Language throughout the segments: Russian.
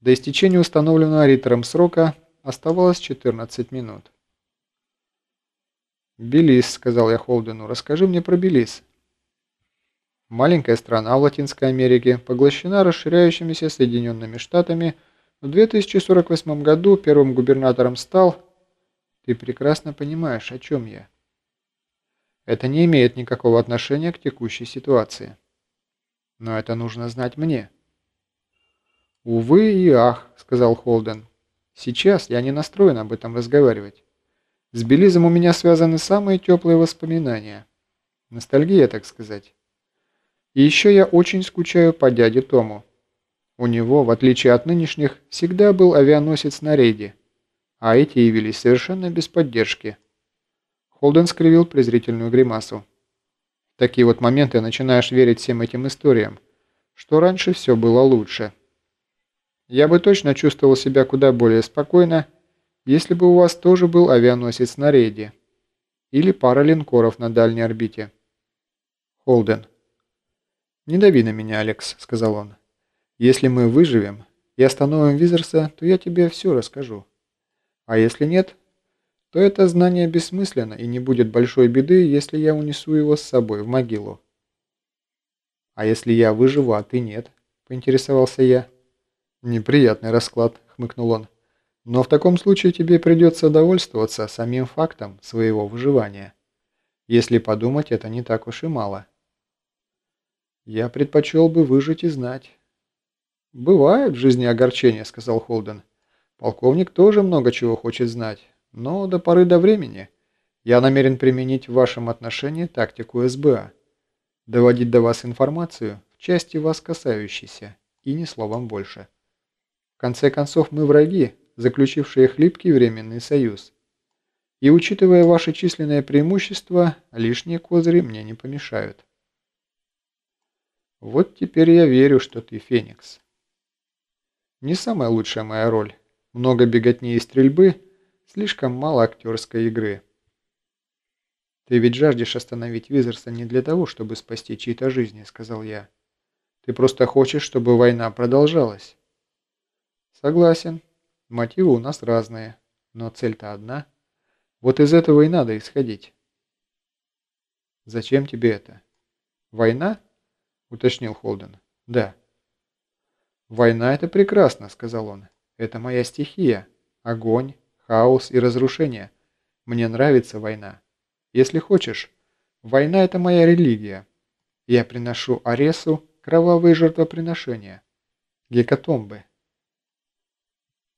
До истечения установленного Риттером срока оставалось 14 минут. «Белиз», — сказал я Холдену, — «расскажи мне про Белиз». Маленькая страна в Латинской Америке поглощена расширяющимися Соединенными Штатами. В 2048 году первым губернатором стал... Ты прекрасно понимаешь, о чем я. Это не имеет никакого отношения к текущей ситуации. Но это нужно знать мне. «Увы и ах», — сказал Холден. «Сейчас я не настроен об этом разговаривать. С Белизом у меня связаны самые теплые воспоминания. Ностальгия, так сказать. И еще я очень скучаю по дяде Тому. У него, в отличие от нынешних, всегда был авианосец на рейде, а эти явились совершенно без поддержки». Холден скривил презрительную гримасу. Такие вот моменты начинаешь верить всем этим историям, что раньше все было лучше. Я бы точно чувствовал себя куда более спокойно, если бы у вас тоже был авианосец на рейде. Или пара линкоров на дальней орбите. Холден. «Не дави на меня, Алекс», — сказал он. «Если мы выживем и остановим Визерса, то я тебе все расскажу. А если нет, то это знание бессмысленно и не будет большой беды, если я унесу его с собой в могилу». «А если я выживу, а ты нет?» — поинтересовался я. «Неприятный расклад», — хмыкнул он. «Но в таком случае тебе придется довольствоваться самим фактом своего выживания. Если подумать, это не так уж и мало». «Я предпочел бы выжить и знать». «Бывает в жизни огорчения», — сказал Холден. «Полковник тоже много чего хочет знать, но до поры до времени я намерен применить в вашем отношении тактику СБА. Доводить до вас информацию в части вас касающейся, и ни словом больше». В конце концов, мы враги, заключившие хлипкий временный союз. И учитывая ваше численное преимущество, лишние козыри мне не помешают. Вот теперь я верю, что ты Феникс. Не самая лучшая моя роль. Много беготни и стрельбы, слишком мало актерской игры. «Ты ведь жаждешь остановить Визерса не для того, чтобы спасти чьи-то жизни», — сказал я. «Ты просто хочешь, чтобы война продолжалась». Согласен. Мотивы у нас разные, но цель-то одна. Вот из этого и надо исходить. Зачем тебе это? Война? Уточнил Холден. Да. Война это прекрасно, сказал он. Это моя стихия. Огонь, хаос и разрушение. Мне нравится война. Если хочешь, война это моя религия. Я приношу Аресу кровавые жертвоприношения. Гекатомбы.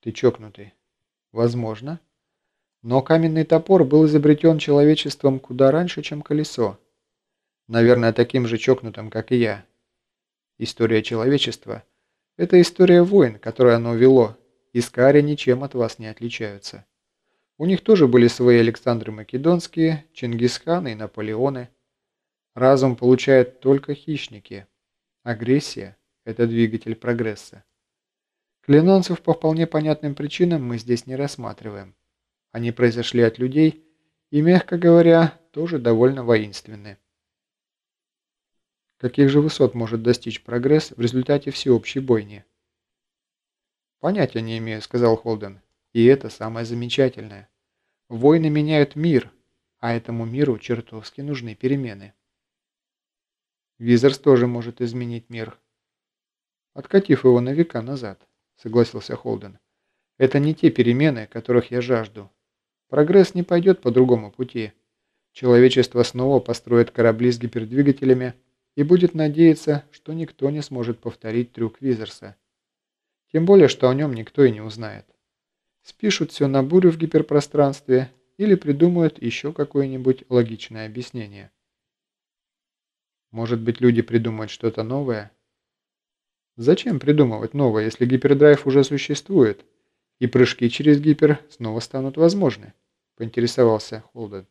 Ты чокнутый. Возможно. Но каменный топор был изобретен человечеством куда раньше, чем колесо. Наверное, таким же чокнутым, как и я. История человечества – это история войн, которые оно вело, и Скари ничем от вас не отличаются. У них тоже были свои Александры Македонские, Чингисханы и Наполеоны. Разум получают только хищники. Агрессия – это двигатель прогресса. Клинонцев по вполне понятным причинам мы здесь не рассматриваем. Они произошли от людей и, мягко говоря, тоже довольно воинственны. Каких же высот может достичь прогресс в результате всеобщей бойни? «Понятия не имею», — сказал Холден. «И это самое замечательное. Войны меняют мир, а этому миру чертовски нужны перемены». Визерс тоже может изменить мир, откатив его на века назад согласился Холден. Это не те перемены, которых я жажду. Прогресс не пойдет по другому пути. Человечество снова построит корабли с гипердвигателями и будет надеяться, что никто не сможет повторить трюк Визерса. Тем более, что о нем никто и не узнает. Спишут все на бурю в гиперпространстве или придумают еще какое-нибудь логичное объяснение. Может быть, люди придумают что-то новое, Зачем придумывать новое, если гипердрайв уже существует, и прыжки через гипер снова станут возможны? Поинтересовался Холден.